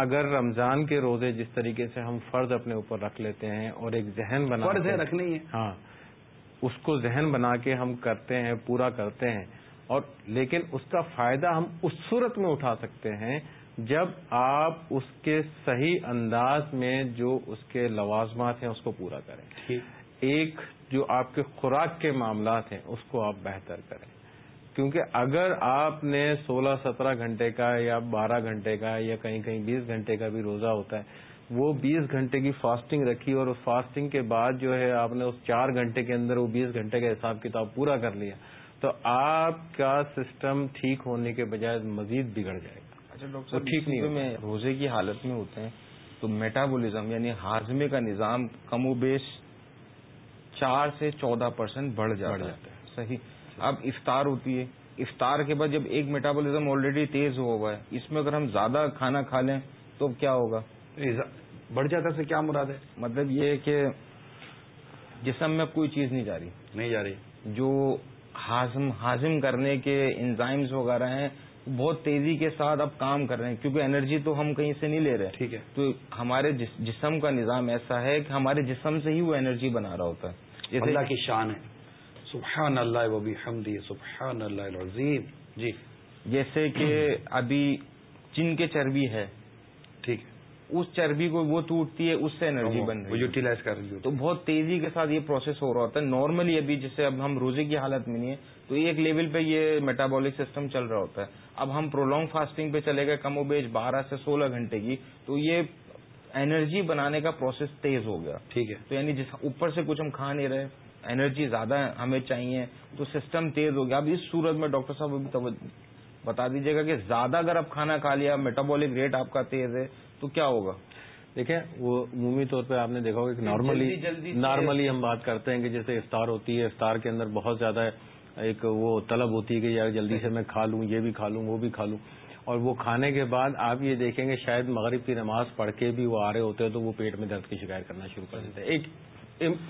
اگر رمضان کے روزے جس طریقے سے ہم فرض اپنے اوپر رکھ لیتے ہیں اور ایک ذہن بنا فرض ہے رکھنے ہی ہے۔ ہاں اس کو ذہن بنا کے ہم کرتے ہیں پورا کرتے ہیں۔ اور لیکن اس کا فائدہ ہم اس صورت میں اٹھا سکتے ہیں جب آپ اس کے صحیح انداز میں جو اس کے لوازمات ہیں اس کو پورا کریں۔ ایک جو آپ کے خوراک کے معاملات ہیں اس کو آپ بہتر کریں۔ کیونکہ اگر آپ نے سولہ سترہ گھنٹے کا یا بارہ گھنٹے کا یا کہیں کہیں بیس گھنٹے کا بھی روزہ ہوتا ہے وہ بیس گھنٹے کی فاسٹنگ رکھی اور اس فاسٹنگ کے بعد جو ہے آپ نے اس چار گھنٹے کے اندر وہ بیس گھنٹے کا حساب کتاب پورا کر لیا تو آپ کا سسٹم ٹھیک ہونے کے بجائے مزید بگڑ جائے گا۔ اچھا ڈاکٹر ٹھیک نہیں میں روزے کی حالت میں ہوتے ہیں تو میٹابولزم یعنی ہاضمے کا نظام کم و بیش چار سے چودہ پرسینٹ بڑھ جاتا ہے۔ صحیح۔ اب افطار ہوتی ہے۔ افطار کے بعد جب ایک میٹابولزم آلریڈی تیز ہوا ہوا ہے اس میں اگر ہم زیادہ کھانا کھا لیں تو کیا ہوگا؟ بڑھ جاتا سے کیا مراد ہے؟ مطلب یہ کہ جسم میں کوئی چیز نہیں جا رہی۔ نہیں جا رہی۔ جو ہاضم ہاضم کرنے کے انزائمز وغیرہ ہیں بہت تیزی کے ساتھ اب کام کر رہے ہیں کیونکہ انرجی تو ہم کہیں سے نہیں لے رہے۔ ٹھیک ہے۔ تو ہمارے جسم کا نظام ایسا ہے کہ ہمارے جسم سے ہی وہ انرجی بنا رہا ہوتا ہے۔ جیسے اللہ کی شان ہے۔ سبحان اللہ وبی حمدی سبحان اللہ العظیم۔ جی۔ جیسے کہ ابھی جن کے چربی ہے۔ ٹھیک۔ اس چربی کو وہ ٹوٹتی ہے اس سے انرجی بن رہی ہے۔ یوٹیلائز کر رہی ہے۔ تو بہت تیزی کے ساتھ یہ پروسیس ہو رہا ہوتا ہے۔ نارملی ابھی جیسے اب ہم روزے کی حالت میں نہیں ہے تو ایک لیول پہ یہ میٹابولک سسٹم چل رہا ہوتا ہے۔ اب ہم پرولونگ فاسٹنگ پہ چلے گئے کم و بیچ بارہ سے سولہ گھنٹے کی تو یہ انرجی بنانے کا پروسیس تیز ہو گیا۔ ٹھیک ہے۔ تو یعنی جس اوپر سے کچھ ہم کھا نہیں رہے انرجی زیادہ ہمیں چاہیے تو سسٹم تیز ہو گیا۔ اب اس صورت میں ڈاکٹر صاحب ابھی بتا دیجیے گا کہ زیادہ اگر آپ کھانا کھا لیا میٹابولک ریٹ آپ کا تیز ہے تو کیا ہوگا؟ دیکھیں وہ عمومی طور پہ آپ نے دیکھا ہوگا کہ نارملی نارملی ہم بات کرتے ہیں کہ جیسے افطار ہوتی ہے افطار کے اندر بہت زیادہ ایک وہ طلب ہوتی ہے کہ یار جلدی سے میں کھا لوں یہ بھی کھا لوں وہ بھی کھا لوں۔ اور وہ کھانے کے بعد آپ یہ دیکھیں گے شاید مغرب کی نماز پڑھ کے بھی وہ آ رہے ہوتے ہیں تو وہ پیٹ میں درد کی شکایت کرنا شروع کر دیتے ہیں۔ ایک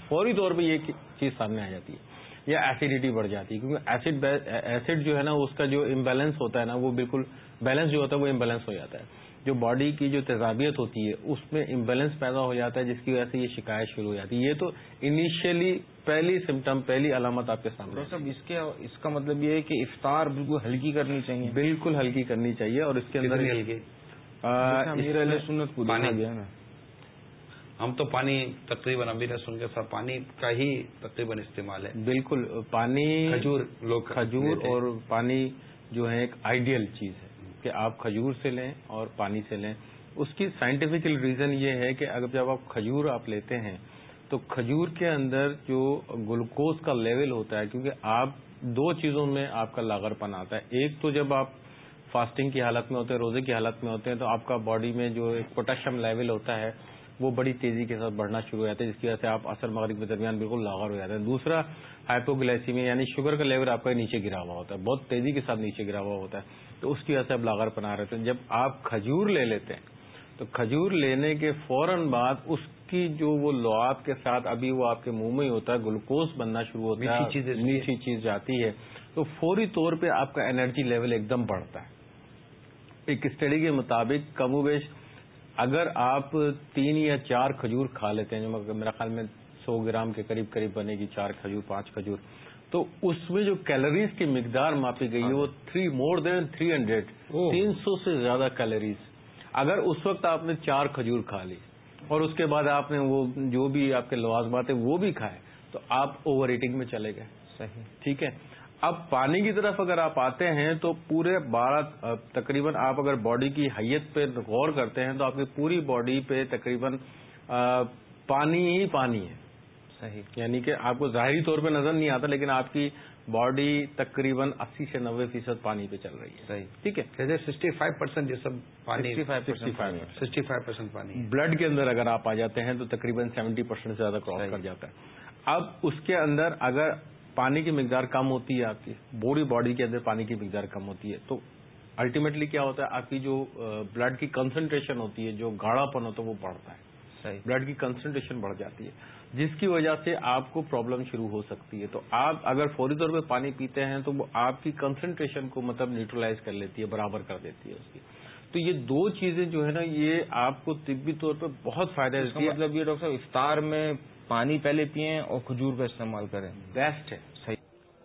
فوری طور پہ یہ چیز سامنے آ جاتی ہے یا ایسیڈیٹی بڑھ جاتی ہے کیونکہ ایسڈ ایسڈ جو ہے نا اس کا جو امبیلنس ہوتا ہے نا وہ بالکل بیلنس جو ہوتا ہے وہ امبیلنس ہو جاتا ہے۔ جو باڈی کی جو تیزابیت ہوتی ہے اس میں امبیلنس پیدا ہو جاتا ہے جس کی وجہ سے یہ شکایت شروع ہو جاتی ہے۔ یہ تو انیشیلی پہلی سمٹم پہلی علامت آپ کے سامنے۔ سب اس کے اس کا مطلب یہ ہے کہ افطار بالکل ہلکی کرنی چاہیے۔ بالکل ہلکی کرنی چاہیے اور اس کے اندر ہلکی؟ سنت گیا نا۔ ہم تو پانی تقریباً امیر سن کے ساتھ پانی کا ہی تقریباً استعمال ہے۔ بالکل پانی کھجور لوگ کھجور اور پانی جو ہے ایک آئیڈیل چیز ہے کہ آپ کھجور سے لیں اور پانی سے لیں۔ اس کی سائنٹیفکل ریزن یہ ہے کہ اگر جب آپ کھجور آپ لیتے ہیں تو کھجور کے اندر جو گلوکوز کا لیول ہوتا ہے کیونکہ آپ دو چیزوں میں آپ کا لاغر پن آتا ہے۔ ایک تو جب آپ فاسٹنگ کی حالت میں ہوتے ہیں روزے کی حالت میں ہوتے ہیں تو آپ کا باڈی میں جو ایک پوٹاشیم لیول ہوتا ہے وہ بڑی تیزی کے ساتھ بڑھنا شروع ہو جاتا ہے جس کی وجہ سے آپ اثر مغرب کے درمیان بالکل لاغر ہو جاتے ہیں۔ دوسرا ہائپوگلائسیمی یعنی شوگر کا لیول آپ کا نیچے گرا ہوا ہوتا ہے۔ بہت تیزی کے ساتھ نیچے گرا ہوا ہوتا ہے۔ تو اس کی وجہ سے آپ لاغر پنا رہے ہیں۔ جب آپ کھجور لے لیتے ہیں تو کھجور لینے کے فوراً بعد اس کی جو وہ لعاب کے ساتھ ابھی وہ آپ کے منہ میں ہی ہوتا ہے گلوکوز بننا شروع ہوتا ہے میٹھی چیز جاتی ہے۔ تو فوری طور پہ آپ کا انرجی لیول ایک دم بڑھتا ہے۔ ایک اسٹڈی کے مطابق کم و بیش اگر آپ تین یا چار کھجور کھا لیتے ہیں جو میرا خیال میں سو گرام کے قریب قریب بنے گی چار کھجور پانچ کھجور تو اس میں جو کیلریز کی مقدار ماپی گئی ہے وہ three more then three hundred تین سو سے زیادہ کیلریز۔ اگر اس وقت آپ نے چار کھجور کھا لی اور اس کے بعد آپ نے وہ جو بھی آپ کے لوازمات ہیں وہ بھی کھائے تو آپ اوور ایٹنگ میں چلے گئے۔ صحیح۔ ٹھیک ہے؟ اب پانی کی طرف اگر آپ آتے ہیں تو پورے بارہ تقریباً آپ اگر باڈی کی حیت پہ غور کرتے ہیں تو آپ کی پوری باڈی پہ تقریباً پانی ہی پانی ہے۔ صحیح۔ یعنی کہ آپ کو ظاہری طور پہ نظر نہیں آتا لیکن آپ کی باڈی تقریباً اسی سے نوے فیصد پانی پہ چل رہی ہے۔ صحیح۔ ٹھیک ہے؟ سکسٹی فائیو پرسینٹ یہ سب پانی سکسٹی فائیو پرسینٹ پانی بلڈ کے اندر اگر آپ آ جاتے ہیں تو تقریباً سیونٹی پرسینٹ سے زیادہ کراس کر جاتا ہے۔ اب اس کے اندر اگر پانی کی مقدار کم ہوتی ہے آپ کی پوری باڈی کے اندر پانی کی مقدار کم ہوتی ہے۔ تو الٹیمیٹلی کیا ہوتا ہے آپ کی جو بلڈ کی کنسنٹریشن ہوتی ہے جو گاڑھا پن ہوتا ہے وہ بڑھتا ہے۔ بلڈ کی کنسنٹریشن بڑھ جاتی ہے جس کی وجہ سے آپ کو پرابلم شروع ہو سکتی ہے۔ تو آپ اگر فوری طور پہ پانی پیتے ہیں تو وہ آپ کی کنسنٹریشن کو مطلب نیوٹرلائز کر لیتی ہے برابر کر دیتی ہے اس کی۔ تو یہ دو چیزیں جو ہے نا یہ آپ کو طبی طور پہ بہت فائدہ دیتی ہے۔ مطلب یہ ڈاکٹر صاحب افطار میں پانی پہلے پئیں اور کھجور کا استعمال کریں۔ بیسٹ ہے۔